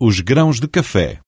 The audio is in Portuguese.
os grãos de café.